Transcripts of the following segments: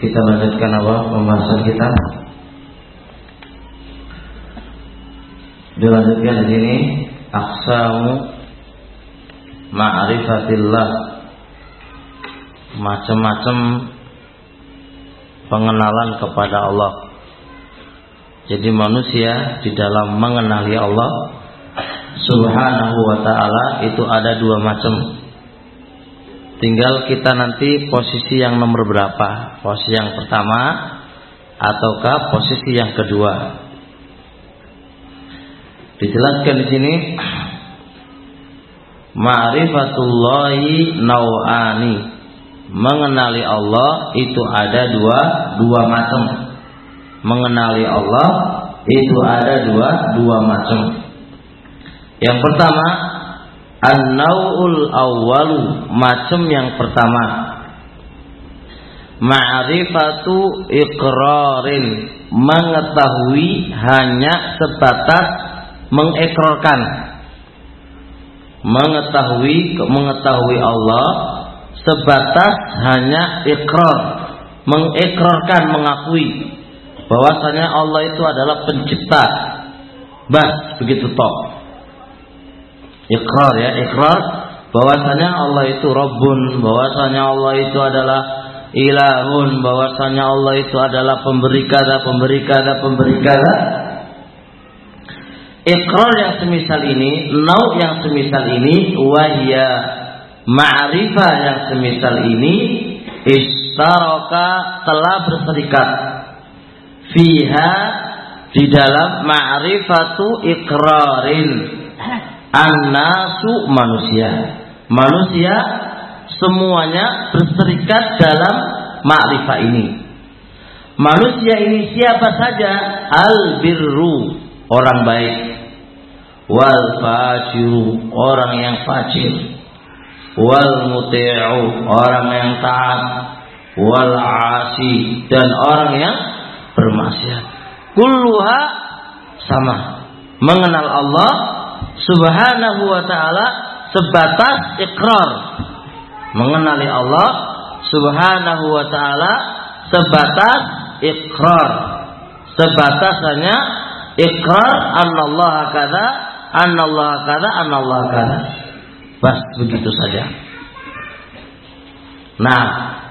Kita lanjutkan apa pembahasan kita. Dilanjutkan di sini aksamu ma'rifatillah macam-macam pengenalan kepada Allah. Jadi manusia di dalam mengenali Allah Subhanahu wa taala itu ada dua macam. Tinggal kita nanti posisi yang nomor berapa? Posisi yang pertama ataukah posisi yang kedua? Dijelaskan di sini Ma'rifatullahi nau'ani Mengenali Allah itu ada dua dua macam. Mengenali Allah itu ada dua dua macam. Yang pertama An-naw'ul awwalu macam yang pertama. Ma'rifatu iqrarin mengetahui hanya sebatas mengekrarkan. Mengetahui mengetahui Allah sebatas hanya ikrar mengekrarkan mengakui bahwasanya Allah itu adalah pencipta. Bas begitu toh ikrar ya ikrar bahwasanya Allah itu Rabbun bahwasanya Allah itu adalah ilahun bahwasanya Allah itu adalah pemberi kada pemberi kada pemberi kada ikrar yang semisal ini nau yang semisal ini wahya ma'rifah yang semisal ini istaraka telah berserikat fiha di dalam ma'rifatu ikrarin An-nasu manusia. Manusia semuanya berserikat dalam makrifah ini. Manusia ini siapa saja? Al-birru, orang baik. Wal fajiru, orang yang fajir. Wal muti'u, orang yang taat. Wal asi, dan orang yang bermaksiat. Kulluha sama. Mengenal Allah Subhanahu wa taala sebatas ikrar mengenali Allah Subhanahu wa taala sebatas ikrar sebatas hanya ikrar anallah kada anallah kada anallah kada bas begitu saja. Nah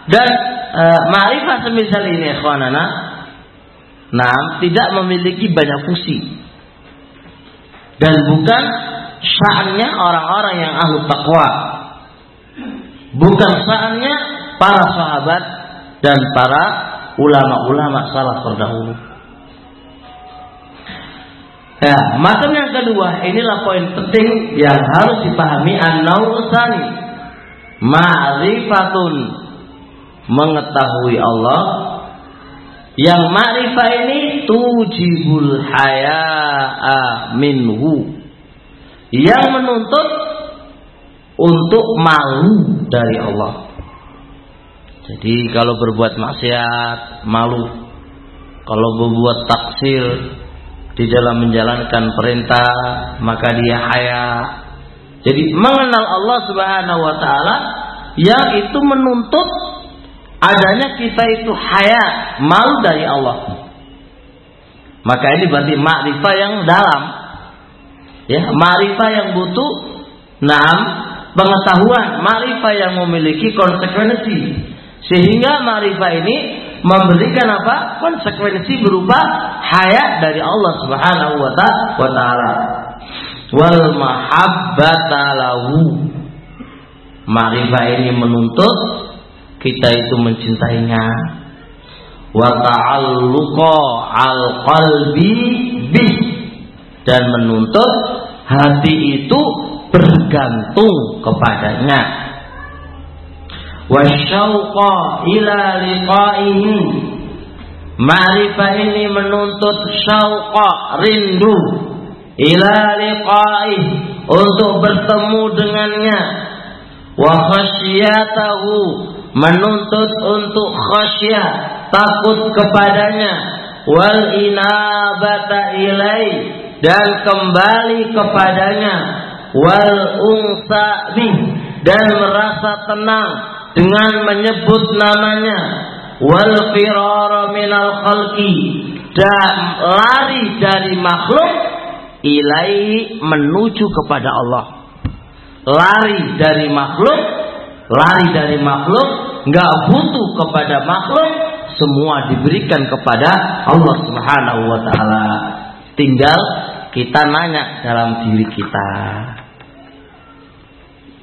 dan e, ma'rifah semisal ini ikhwanana nah tidak memiliki banyak fungsi dan bukan saatnya orang-orang yang ahlu takwa. Bukan saatnya para sahabat dan para ulama-ulama salah terdahulu. Ya, macam yang kedua, inilah poin penting yang harus dipahami an-nausani. Ma'rifatun mengetahui Allah yang ma'rifah ini tujibul haya'a minhu. Yang menuntut untuk malu dari Allah. Jadi kalau berbuat maksiat, malu. Kalau berbuat taksir di dalam menjalankan perintah, maka dia haya. Jadi mengenal Allah Subhanahu wa taala yang itu menuntut adanya kita itu haya malu dari Allah. Maka ini berarti makrifah yang dalam. Ya makrifah yang butuh enam pengetahuan makrifah yang memiliki konsekuensi. Sehingga makrifah ini memberikan apa? Konsekuensi berupa haya dari Allah Subhanahu wa taala. Wal mahabbata lahu. Makrifah ini menuntut kita itu mencintainya. Wa ta'alluqa al qalbi bi. Dan menuntut hati itu bergantung kepadanya. Wa syauqa ila liqaihi. Ma'rifah ini menuntut syauqa, rindu. Ila liqa'ih untuk bertemu dengannya. Wa khasyatahu menuntut untuk khasyah takut kepadanya. Wal inabata ilai dan kembali kepadanya. Wal unsa dan merasa tenang dengan menyebut namanya. Wal firara minal khalqi dan lari dari makhluk ilai menuju kepada Allah. Lari dari makhluk lari dari makhluk nggak butuh kepada makhluk semua diberikan kepada Allah Subhanahu wa taala. Tinggal kita nanya dalam diri kita.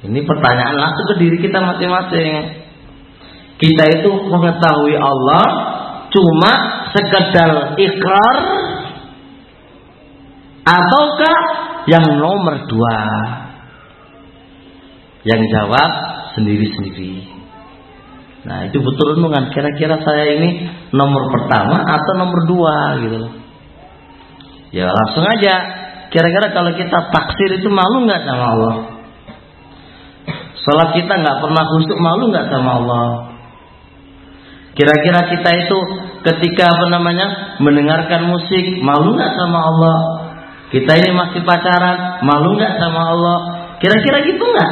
Ini pertanyaan langsung ke diri kita masing-masing. Kita itu mengetahui Allah cuma sekedar ikrar ataukah yang nomor dua? Yang jawab sendiri-sendiri nah itu betul renungan kira-kira saya ini nomor pertama atau nomor dua gitu ya langsung aja kira-kira kalau kita taksir itu malu nggak sama Allah Salat kita nggak pernah khusyuk malu nggak sama Allah Kira-kira kita itu ketika apa namanya mendengarkan musik malu nggak sama Allah? Kita ini masih pacaran malu nggak sama Allah? Kira-kira gitu nggak?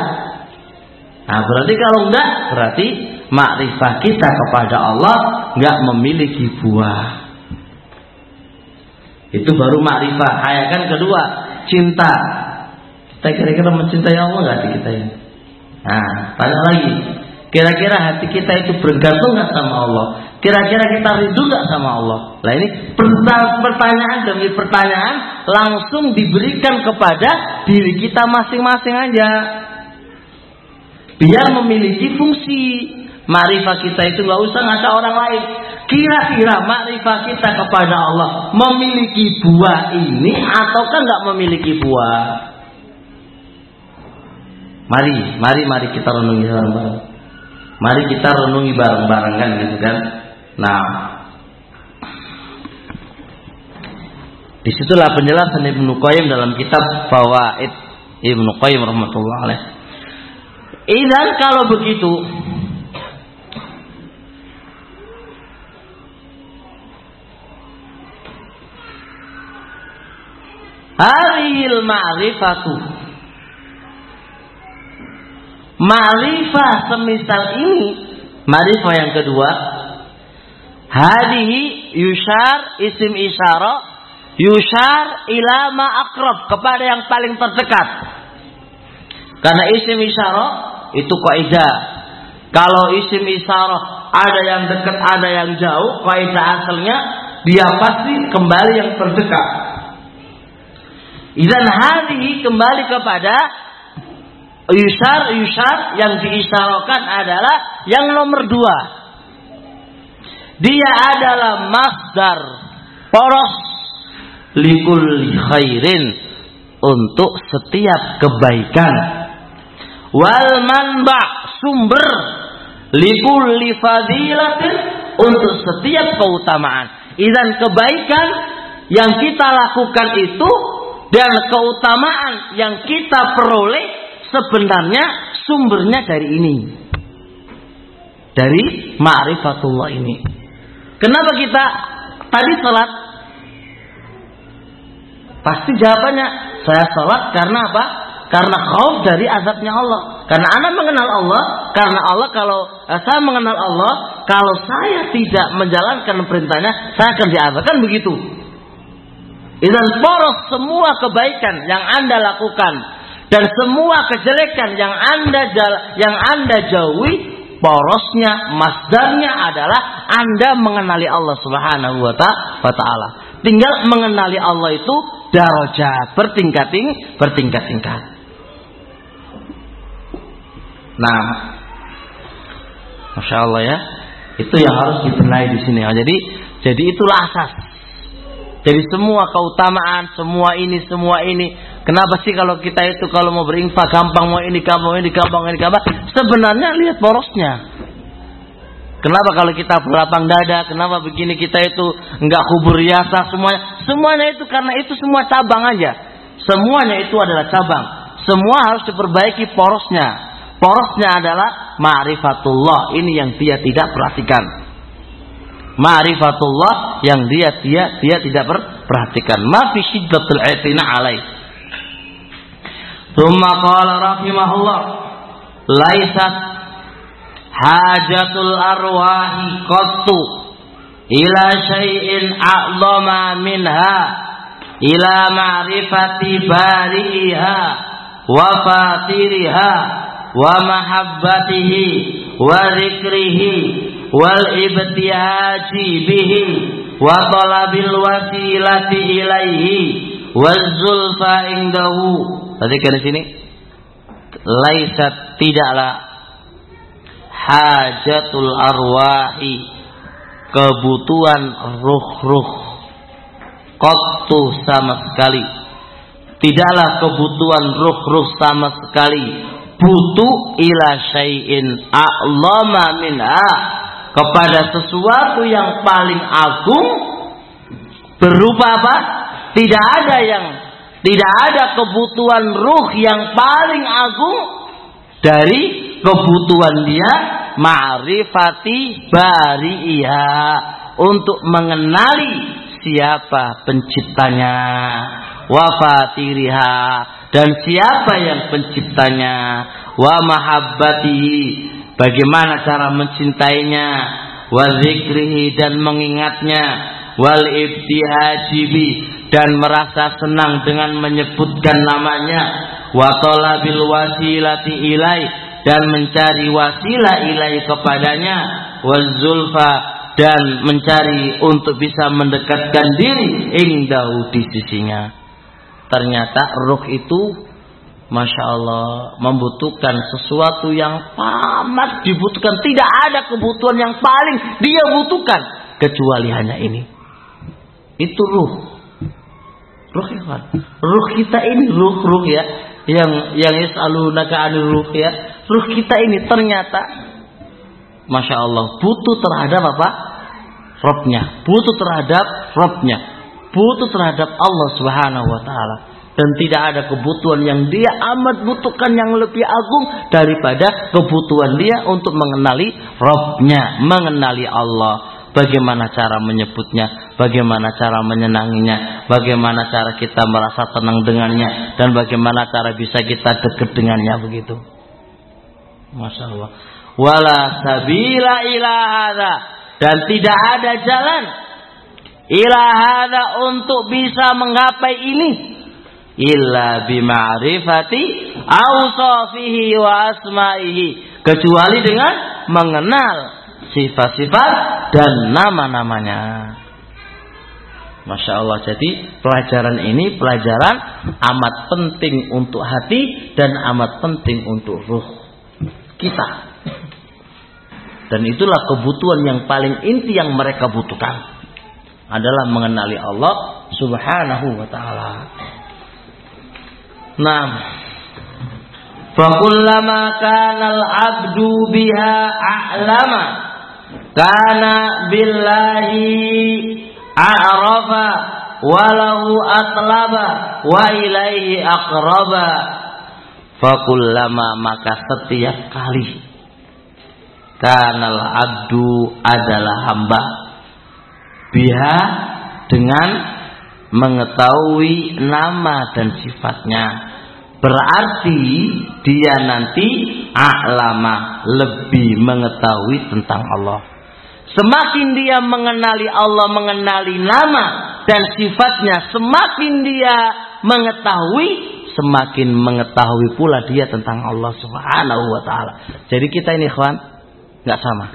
Nah berarti kalau enggak berarti makrifah kita kepada Allah nggak memiliki buah. Itu baru makrifah. Hayakan kedua cinta. Kita kira-kira mencintai Allah nggak sih kita ini? Nah tanya lagi Kira-kira hati kita itu bergantung nggak sama Allah? Kira-kira kita rindu nggak sama Allah? Nah ini pertanyaan demi pertanyaan langsung diberikan kepada diri kita masing-masing aja. Biar memiliki fungsi. Marifah kita itu nggak usah ngajak orang lain. Kira-kira makrifah kita kepada Allah memiliki buah ini ataukah nggak memiliki buah? Mari, mari, mari kita renungi bareng-bareng. Mari kita renungi bareng-bareng kan gitu kan. Nah, di situlah penjelasan Ibnu Qayyim dalam kitab Fawaid Ibnu Qayyim rahmatullah alaih. Idan kalau begitu Haril ma'rifatu Ma'rifah semisal ini, ma'rifah yang kedua, hadihi yushar isim isyara yushar ilama akrab kepada yang paling terdekat. Karena isim isyara itu kaidah. Kalau isim isyara ada yang dekat, ada yang jauh, kaidah asalnya dia pasti kembali yang terdekat. Izan hadihi kembali kepada Yusar, yusar yang diisyarokan adalah yang nomor dua. Dia adalah masdar poros likul khairin untuk setiap kebaikan. Wal manba sumber likul fadilatin untuk setiap keutamaan. Dan kebaikan yang kita lakukan itu dan keutamaan yang kita peroleh sebenarnya sumbernya dari ini. Dari ma'rifatullah ini. Kenapa kita tadi sholat? Pasti jawabannya saya sholat karena apa? Karena khauf dari azabnya Allah. Karena anak mengenal Allah, karena Allah kalau eh, saya mengenal Allah, kalau saya tidak menjalankan perintahnya, saya akan diazab. Kan begitu. Dan poros semua kebaikan yang Anda lakukan dan semua kejelekan yang anda yang anda jauhi porosnya masdarnya adalah anda mengenali Allah Subhanahu wa taala tinggal mengenali Allah itu darajat bertingkat-tingkat bertingkat-tingkat nah masya Allah ya itu yang harus dibenahi di sini jadi jadi itulah asas jadi semua keutamaan semua ini semua ini Kenapa sih kalau kita itu kalau mau berinfak gampang mau ini gampang ini gampang ini gampang. Sebenarnya lihat porosnya. Kenapa kalau kita berlapang dada? Kenapa begini kita itu enggak kubur riasa semuanya? Semuanya itu karena itu semua cabang aja. Semuanya itu adalah cabang. Semua harus diperbaiki porosnya. Porosnya adalah ma'rifatullah. Ini yang dia tidak perhatikan. Ma'rifatullah yang dia dia dia tidak perhatikan. Ma fi syiddatul i'tina alaih. Thumma qala rahimahullah laisat hajatul arwahi qattu ila syai'in a'zama minha ila ma'rifati bari'iha wa fatiriha wa mahabbatihi wa zikrihi wal ibtihaji bihi wa talabil wasilati ilaihi wa zulfa indahu. Perhatikan di sini. Laisat tidaklah hajatul arwahi kebutuhan ruh-ruh qattu sama sekali. Tidaklah kebutuhan ruh-ruh sama sekali butuh ila syai'in a'lama minha kepada sesuatu yang paling agung berupa apa? Tidak ada yang tidak ada kebutuhan ruh yang paling agung dari kebutuhan dia ma'rifati bari'iha untuk mengenali siapa penciptanya wafatiriha. Dan siapa yang penciptanya? Wa mahabbatihi. Bagaimana cara mencintainya? Wa zikrihi dan mengingatnya. Wal ibtihajibi dan merasa senang dengan menyebutkan namanya. Wa talabil wasilati ilai. Dan mencari wasilah ilai kepadanya. Wa zulfa. Dan mencari untuk bisa mendekatkan diri. Indahu di sisinya ternyata ruh itu Masya Allah membutuhkan sesuatu yang amat dibutuhkan tidak ada kebutuhan yang paling dia butuhkan kecuali hanya ini itu ruh. Ruh ya? Ruh kita ini ruh ruh ya yang yang yasalunaka anil ruh ya. Ruh kita ini ternyata Masya Allah butuh terhadap apa? Robnya, butuh terhadap Robnya, butuh terhadap Allah Subhanahu Wa Taala dan tidak ada kebutuhan yang dia amat butuhkan yang lebih agung daripada kebutuhan dia untuk mengenali Robnya, mengenali Allah bagaimana cara menyebutnya, bagaimana cara menyenanginya, bagaimana cara kita merasa tenang dengannya, dan bagaimana cara bisa kita dekat dengannya begitu. Masya Allah. Wala ilahada dan tidak ada jalan ilahada untuk bisa menggapai ini illa bima'rifati awsafihi wa asma'ihi kecuali dengan mengenal sifat-sifat dan nama-namanya. Masya Allah. Jadi pelajaran ini pelajaran amat penting untuk hati dan amat penting untuk ruh kita. Dan itulah kebutuhan yang paling inti yang mereka butuhkan adalah mengenali Allah Subhanahu wa taala. Nah, fakullama kanal abdu biha a'lama kana billahi a'rafa walahu atlaba wa ilaihi aqraba. Fakullama maka setiap kali kanal abdu adalah hamba biha dengan mengetahui nama dan sifatnya berarti dia nanti a'lama lebih mengetahui tentang Allah Semakin dia mengenali Allah, mengenali nama dan sifatnya, semakin dia mengetahui, semakin mengetahui pula dia tentang Allah Subhanahu wa taala. Jadi kita ini ikhwan nggak sama.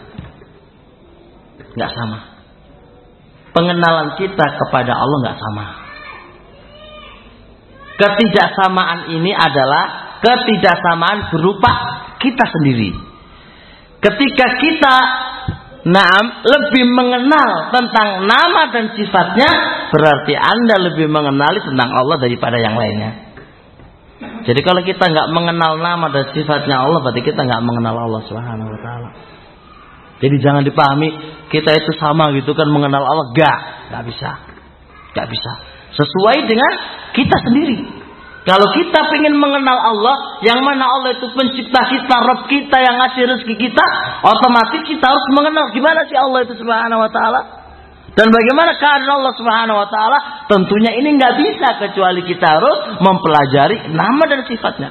nggak sama. Pengenalan kita kepada Allah nggak sama. Ketidaksamaan ini adalah ketidaksamaan berupa kita sendiri. Ketika kita Naam, lebih mengenal tentang nama dan sifatnya berarti Anda lebih mengenali tentang Allah daripada yang lainnya. Jadi kalau kita nggak mengenal nama dan sifatnya Allah, berarti kita nggak mengenal Allah Subhanahu wa taala. Jadi jangan dipahami kita itu sama gitu kan mengenal Allah. Gak, gak bisa. Gak bisa. Sesuai dengan kita sendiri. Kalau kita ingin mengenal Allah, yang mana Allah itu pencipta kita, Rabb kita yang ngasih rezeki kita, otomatis kita harus mengenal gimana sih Allah itu Subhanahu wa taala. Dan bagaimana keadaan Allah Subhanahu wa taala? Tentunya ini nggak bisa kecuali kita harus mempelajari nama dan sifatnya.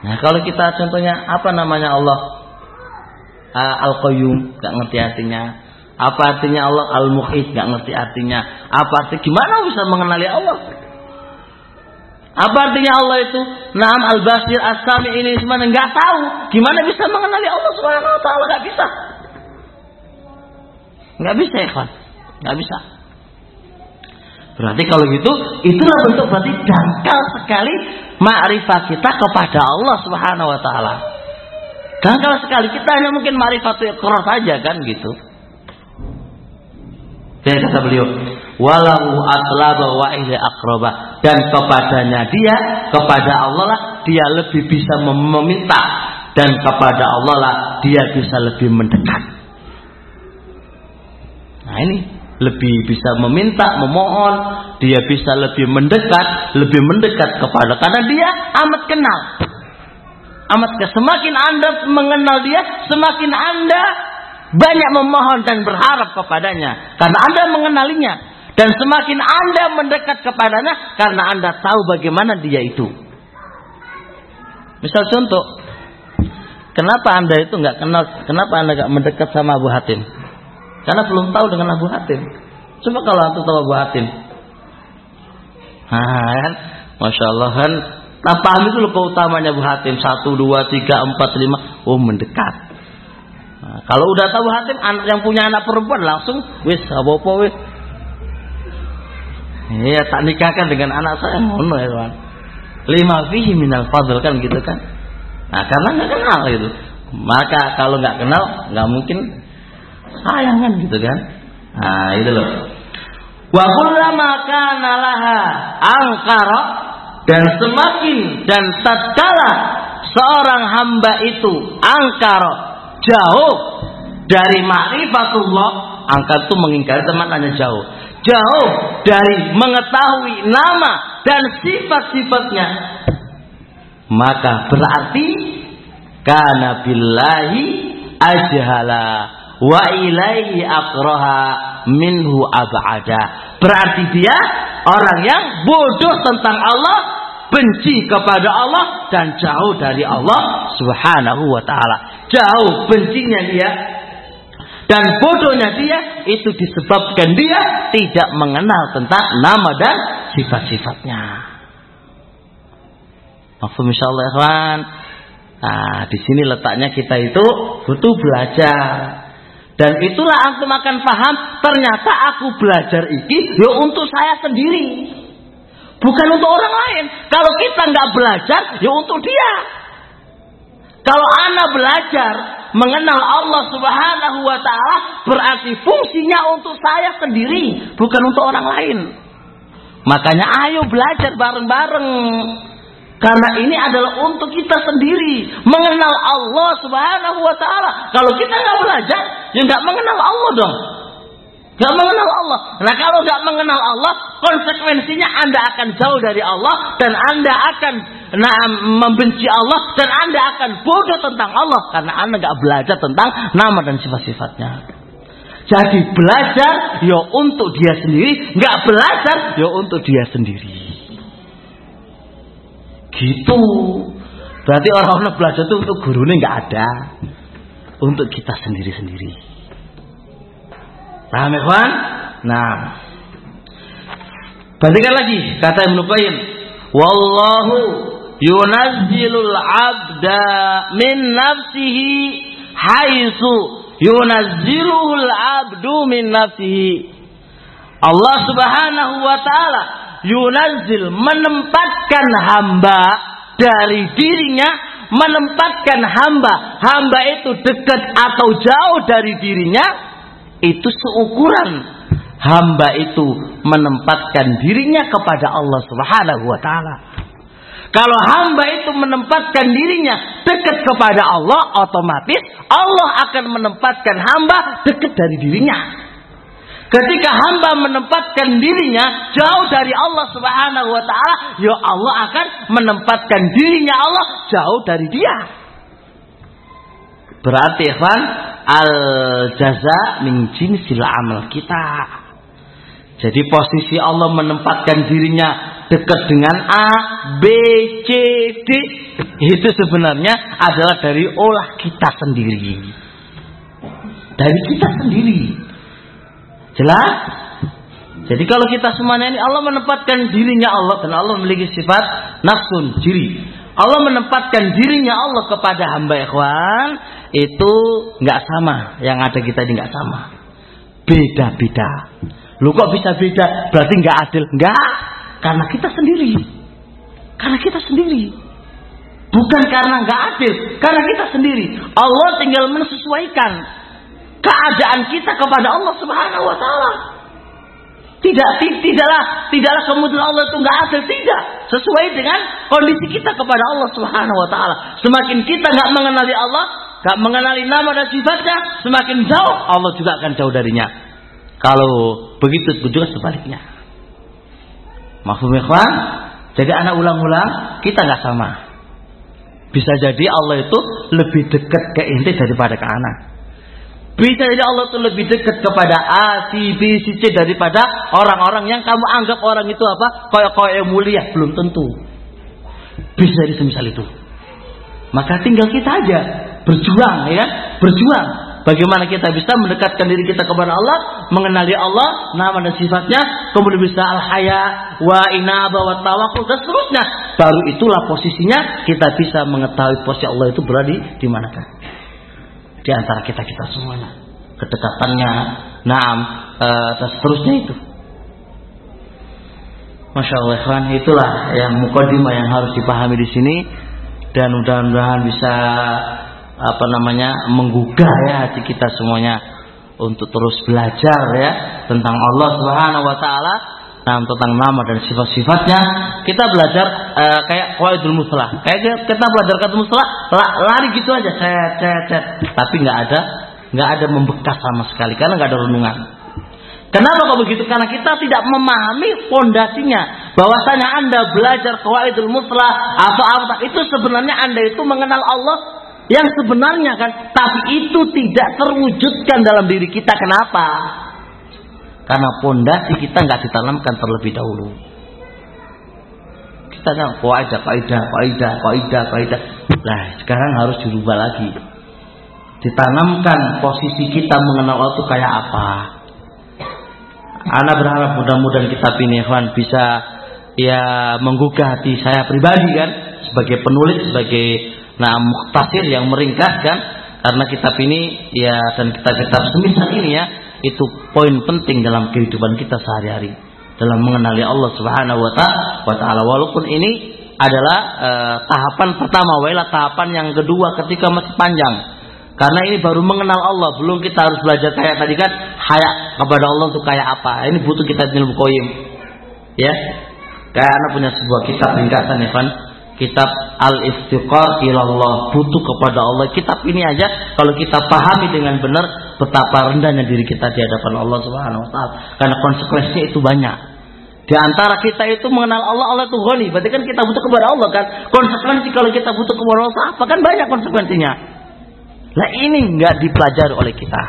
Nah, kalau kita contohnya apa namanya Allah? Uh, Al-Qayyum, nggak ngerti artinya. Apa artinya Allah? Al-Muhit, nggak ngerti artinya. Apa artinya? Gimana bisa mengenali Allah? Apa artinya Allah itu? Naam al-basir as-sami ini semua enggak tahu. Gimana bisa mengenali Allah Subhanahu wa taala? Enggak bisa. Enggak bisa, kan? Enggak bisa. Berarti kalau gitu, itulah bentuk berarti dangkal sekali ma'rifat kita kepada Allah Subhanahu wa taala. Dangkal sekali kita hanya mungkin ma'rifat keras saja kan gitu. Saya kata beliau, walau aslaba wa ila akroba dan kepadanya dia kepada Allah lah dia lebih bisa meminta. Dan kepada Allah lah dia bisa lebih mendekat. Nah ini. Lebih bisa meminta memohon dia bisa lebih mendekat lebih mendekat kepada karena dia amat kenal amat semakin anda mengenal dia semakin anda banyak memohon dan berharap kepadanya karena anda mengenalinya dan semakin Anda mendekat kepadanya karena Anda tahu bagaimana dia itu. Misal contoh, kenapa Anda itu nggak kenal, kenapa Anda nggak mendekat sama Abu Hatim? Karena belum tahu dengan Abu Hatim. Coba kalau Anda tahu Abu Hatim. Nah? Masya Allah kan. Nah, paham itu loh keutamanya Abu Hatim. Satu, dua, tiga, empat, lima. Oh, mendekat. Nah, kalau udah tahu Hatim, anak yang punya anak perempuan langsung, wis, apa-apa, wis Iya, tak nikahkan dengan anak saya ngono ya, Tuhan. Lima fihi minal fadl kan gitu kan. Nah, karena nggak kenal gitu. Maka kalau nggak kenal, nggak mungkin sayang kan gitu kan. Nah, itu loh. Wa kullama kana laha angkara dan semakin dan tatkala seorang hamba itu angkara jauh dari ma'rifatullah angkat itu mengingkari teman hanya jauh. Jauh dari mengetahui nama dan sifat-sifatnya maka berarti karena billahi ajhala wa ilaihi akroha minhu ab'ada. Berarti dia orang yang bodoh tentang Allah benci kepada Allah dan jauh dari Allah subhanahu wa ta'ala jauh bencinya dia dan bodohnya dia itu disebabkan dia tidak mengenal tentang nama dan sifat-sifatnya. Maksud insyaallah ikhwan. Nah, di sini letaknya kita itu butuh belajar. Dan itulah antum akan paham, ternyata aku belajar ini ya untuk saya sendiri. Bukan untuk orang lain. Kalau kita nggak belajar, ya untuk dia. Kalau anak belajar mengenal Allah Subhanahu wa taala berarti fungsinya untuk saya sendiri, bukan untuk orang lain. Makanya ayo belajar bareng-bareng. Karena ini adalah untuk kita sendiri mengenal Allah Subhanahu wa taala. Kalau kita nggak belajar, ya nggak mengenal Allah dong. Gak mengenal Allah. Nah kalau gak mengenal Allah, konsekuensinya Anda akan jauh dari Allah dan Anda akan nah, membenci Allah dan Anda akan bodoh tentang Allah karena Anda gak belajar tentang nama dan sifat-sifatnya. Jadi belajar ya untuk dia sendiri, gak belajar ya untuk dia sendiri. Gitu. Berarti orang-orang belajar itu untuk guru ini gak ada. Untuk kita sendiri-sendiri. Paham ya Nah. Perhatikan lagi kata Ibnu Qayyim, "Wallahu yunazzilul 'abda min nafsihi haitsu yunazziluhul 'abdu min nafsihi." Allah Subhanahu wa taala yunazzil menempatkan hamba dari dirinya menempatkan hamba hamba itu dekat atau jauh dari dirinya itu seukuran hamba itu menempatkan dirinya kepada Allah Subhanahu wa taala. Kalau hamba itu menempatkan dirinya dekat kepada Allah, otomatis Allah akan menempatkan hamba dekat dari dirinya. Ketika hamba menempatkan dirinya jauh dari Allah Subhanahu wa taala, ya Allah akan menempatkan dirinya Allah jauh dari dia. Berarti ikhwan, al jaza min jinsil amal kita. Jadi posisi Allah menempatkan dirinya dekat dengan A, B, C, D itu sebenarnya adalah dari olah kita sendiri. Dari kita sendiri. Jelas? Jadi kalau kita semuanya ini Allah menempatkan dirinya Allah dan Allah memiliki sifat nafsun diri. Allah menempatkan dirinya Allah kepada hamba ikhwan itu nggak sama. Yang ada kita ini nggak sama. Beda-beda. Lu kok bisa beda? Berarti nggak adil? Nggak. Karena kita sendiri. Karena kita sendiri. Bukan karena nggak adil, karena kita sendiri. Allah tinggal menyesuaikan keadaan kita kepada Allah Subhanahu wa taala. Tidak, tidaklah, tidaklah kemudian Allah itu nggak adil, tidak. Sesuai dengan kondisi kita kepada Allah Subhanahu Wa Taala. Semakin kita nggak mengenali Allah, nggak mengenali nama dan sifatnya, semakin jauh Allah juga akan jauh darinya. Kalau begitu juga sebaliknya. Mahfum ikhwan, jadi anak ulang-ulang kita nggak sama. Bisa jadi Allah itu lebih dekat ke inti daripada ke anak. Bisa jadi Allah itu lebih dekat kepada A, C, B, C, C daripada orang-orang yang kamu anggap orang itu apa? Koyak-koyak yang mulia. Belum tentu. Bisa jadi semisal itu. Maka tinggal kita aja berjuang, ya kan? Berjuang. Bagaimana kita bisa mendekatkan diri kita kepada Allah, mengenali Allah, nama dan sifatnya, kemudian bisa al-haya, wa inaba, wa tawakul, dan seterusnya. Baru itulah posisinya kita bisa mengetahui posisi Allah itu berada di manakah di antara kita kita semuanya kedekatannya naam e, dan seterusnya itu Masya Allah ikhwan itulah yang mukadimah yang harus dipahami di sini dan mudah-mudahan bisa apa namanya menggugah ya hati kita semuanya untuk terus belajar ya tentang Allah Subhanahu wa taala tentang nama dan sifat-sifatnya kita belajar uh, kayak qaidul muslah kayak kita belajar kata muslah lari gitu aja cet cet cet tapi nggak ada nggak ada membekas sama sekali karena nggak ada renungan Kenapa kok begitu? Karena kita tidak memahami fondasinya. Bahwasanya Anda belajar qawaidul muslah atau apa itu sebenarnya Anda itu mengenal Allah yang sebenarnya kan, tapi itu tidak terwujudkan dalam diri kita. Kenapa? Karena pondasi kita nggak ditanamkan terlebih dahulu. Kita tahu kaidah, kaidah, kaidah, kaidah, kaidah. Nah, sekarang harus dirubah lagi. Ditanamkan posisi kita mengenal Allah itu kayak apa. Anak berharap mudah-mudahan kitab ini Ikhwan bisa ya menggugah hati saya pribadi kan sebagai penulis sebagai nah muktasir yang meringkaskan karena kitab ini ya dan kitab-kitab semisal ini ya itu poin penting dalam kehidupan kita sehari-hari. Dalam mengenali Allah Subhanahu wa taala. Walaupun ini adalah e, tahapan pertama wailah tahapan yang kedua ketika masih panjang. Karena ini baru mengenal Allah belum kita harus belajar kayak tadi kan hayak kepada Allah untuk kayak apa. Ini butuh kita ilmu koyim ya kayak anak punya sebuah kitab ringkasan ya kan kitab Al-Istiqar ilallah butuh kepada Allah. Kitab ini aja kalau kita pahami dengan benar betapa rendahnya diri kita di hadapan Allah Subhanahu wa taala. Karena konsekuensinya itu banyak. Di antara kita itu mengenal Allah Allah itu ghani. Berarti kan kita butuh kepada Allah kan? Konsekuensi kalau kita butuh kepada Allah apa? Kan banyak konsekuensinya. Nah ini nggak dipelajari oleh kita.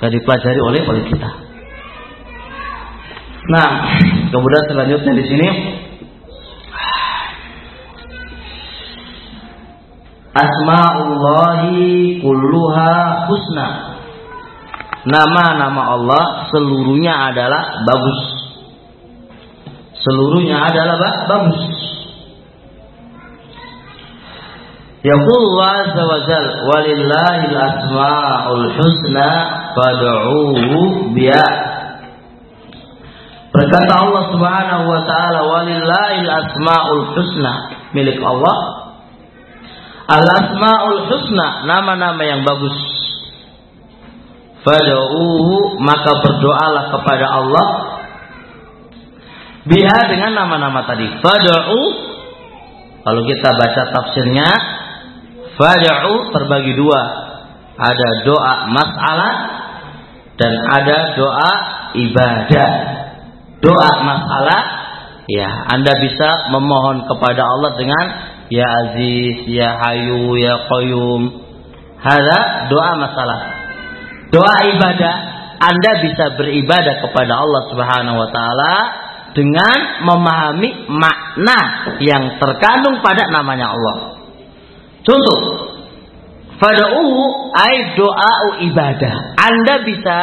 Nggak dipelajari oleh oleh kita. Nah kemudian selanjutnya di sini Asma'ullahi kulluha husna. Nama-nama Allah seluruhnya adalah bagus. Seluruhnya adalah bagus. Yaqulu azza wa jal walillahil asma'ul husna fad'uhu biya. Berkata Allah Subhanahu wa taala walillahil asma'ul husna milik Allah Al-asmaul husna, nama-nama yang bagus. Fad'uhu maka berdoalah kepada Allah Biha dengan nama-nama tadi. Fad'u kalau kita baca tafsirnya fad'u terbagi dua. Ada doa masalah dan ada doa ibadah. Doa masalah ya Anda bisa memohon kepada Allah dengan ya Aziz, ya Hayu, ya Qayyum. Hada doa masalah. Doa ibadah Anda bisa beribadah kepada Allah Subhanahu wa taala dengan memahami makna yang terkandung pada namanya Allah. Contoh, fad'uhu ay doa ibadah. Anda bisa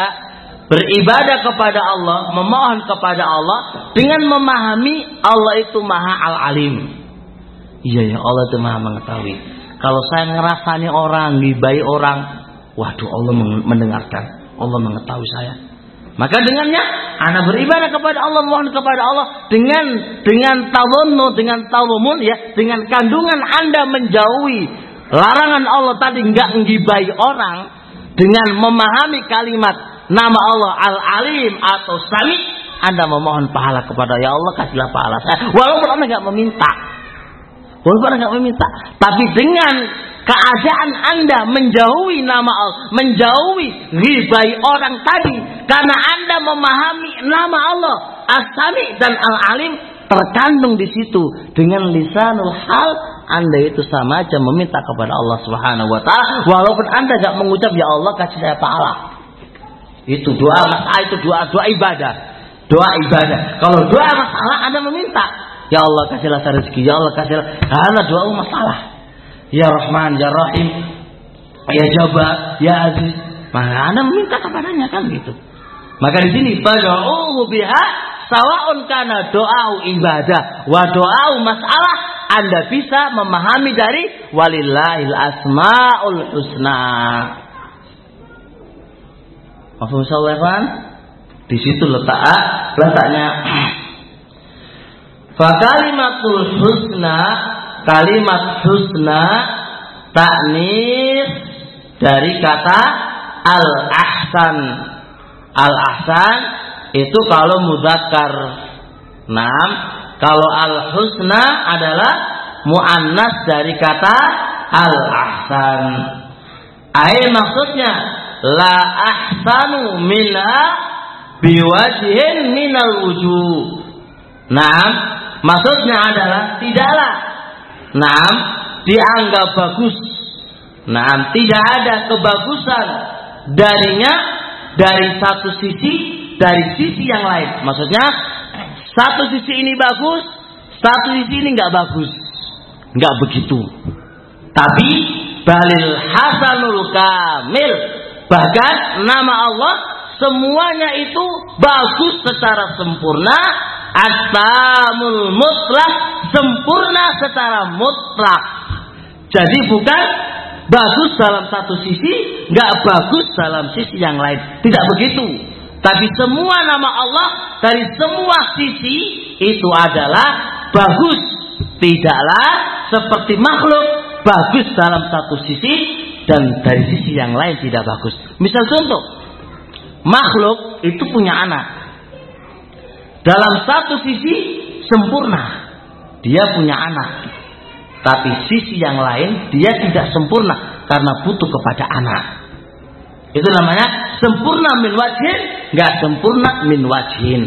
beribadah kepada Allah, memohon kepada Allah dengan memahami Allah itu Maha Al-Alim. Iya ya, Allah itu Maha mengetahui. Kalau saya ngerasani orang, dibai orang, waduh Allah mendengarkan, Allah mengetahui saya. Maka dengannya Anda beribadah kepada Allah, mohon kepada Allah dengan dengan tawunnu, dengan tawumun ya, dengan kandungan Anda menjauhi larangan Allah tadi enggak ngibai orang dengan memahami kalimat nama Allah Al-Alim atau Sami, Anda memohon pahala kepada ya Allah kasihlah pahala saya. Walaupun Anda enggak meminta. Walaupun Anda enggak meminta, tapi dengan keadaan Anda menjauhi nama Allah, menjauhi ribai orang tadi karena Anda memahami nama Allah As-Sami dan Al-Alim terkandung di situ dengan lisanul hal Anda itu sama aja meminta kepada Allah Subhanahu wa taala walaupun Anda gak mengucap ya Allah kasih saya pahala. Itu doa masalah itu doa doa ibadah. Doa ibadah. Kalau doa masalah Anda meminta, ya Allah kasihlah saya rezeki, ya Allah kasihlah. Karena doa masalah. Ya Rahman, Ya Rahim, Ya Jabbar, Ya Aziz. Maka Anda meminta kepadanya kan gitu. Maka di sini fad'uhu biha sawaun kana doa ibadah wa doa masalah Anda bisa memahami dari walillahil asmaul husna. Kan? Di situ letak letaknya Fakalimatul husna kalimat husna taknis dari kata al-ahsan. Al-ahsan itu kalau muzakkar. Nah, kalau al-husna adalah muannas dari kata al-ahsan. Air maksudnya la ahsanu minha biwajhin minal wujuh. Nah, maksudnya adalah tidaklah Nah, dianggap bagus. Nah, tidak ada kebagusan darinya dari satu sisi dari sisi yang lain. Maksudnya satu sisi ini bagus, satu sisi ini nggak bagus, nggak begitu. Tapi balil hasanul kamil bahkan nama Allah semuanya itu bagus secara sempurna atamul mutlak sempurna secara mutlak. Jadi bukan bagus dalam satu sisi, nggak bagus dalam sisi yang lain. Tidak begitu. Tapi semua nama Allah dari semua sisi itu adalah bagus. Tidaklah seperti makhluk bagus dalam satu sisi dan dari sisi yang lain tidak bagus. Misal contoh, makhluk itu punya anak. Dalam satu sisi sempurna. Dia punya anak. Tapi sisi yang lain dia tidak sempurna karena butuh kepada anak. Itu namanya sempurna min wajhin, nggak sempurna min wajhin.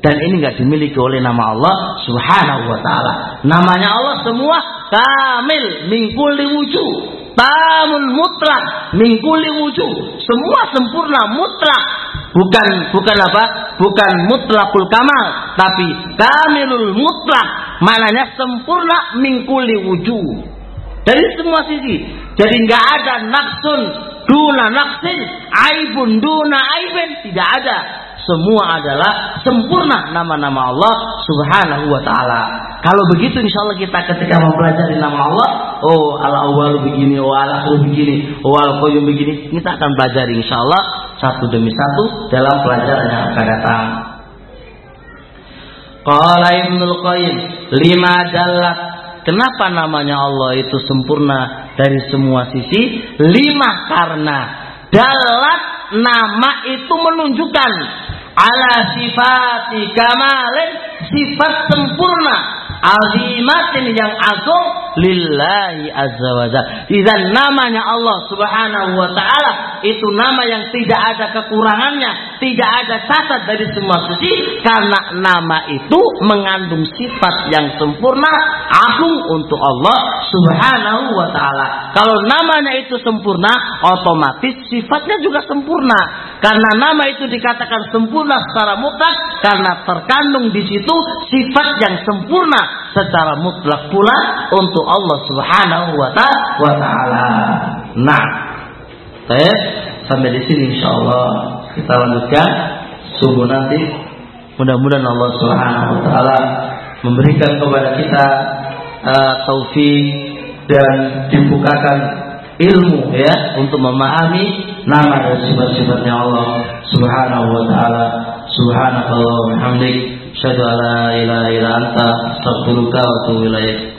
Dan ini nggak dimiliki oleh nama Allah Subhanahu wa taala. Namanya Allah semua kamil min kulli wujuh. Tamul mutlak min kulli wujuh. Semua sempurna mutlak bukan bukan apa? Bukan mutlakul kamal, tapi kamilul mutlak. Mananya sempurna mingkuli wujud. Dari semua sisi. Jadi nggak ada naksun duna naksin, aibun duna aibin, tidak ada semua adalah sempurna nama-nama Allah Subhanahu wa taala. Kalau begitu insya Allah kita ketika mempelajari nama Allah, oh al awal begini, oh al akhir begini, oh al begini, kita akan pelajari insya Allah satu demi satu dalam pelajaran yang akan datang. Qala Ibnul Qayyim, lima dalat Kenapa namanya Allah itu sempurna dari semua sisi? Lima karena dalat nama itu menunjukkan ala sifati kamalin sifat sempurna azimatin yang agung lillahi azza wa Dan namanya Allah subhanahu wa ta'ala itu nama yang tidak ada kekurangannya, tidak ada catat dari semua sisi karena nama itu mengandung sifat yang sempurna agung untuk Allah subhanahu wa ta'ala. Kalau namanya itu sempurna, otomatis sifatnya juga sempurna. Karena nama itu dikatakan sempurna secara mutlak karena terkandung di situ sifat yang sempurna secara mutlak pula untuk Allah Subhanahu wa taala. Nah, baik, sampai di sini insyaallah kita lanjutkan subuh nanti. Mudah-mudahan Allah Subhanahu wa taala memberikan kepada kita uh, taufik dan dibukakan ilmu ya untuk memahami nama dan sifat-sifatnya Allah Subhanahu wa taala. Subhanakallah wa bihamdik Asyhadu an la ilaha illa anta astaghfiruka wa atubu ilaik.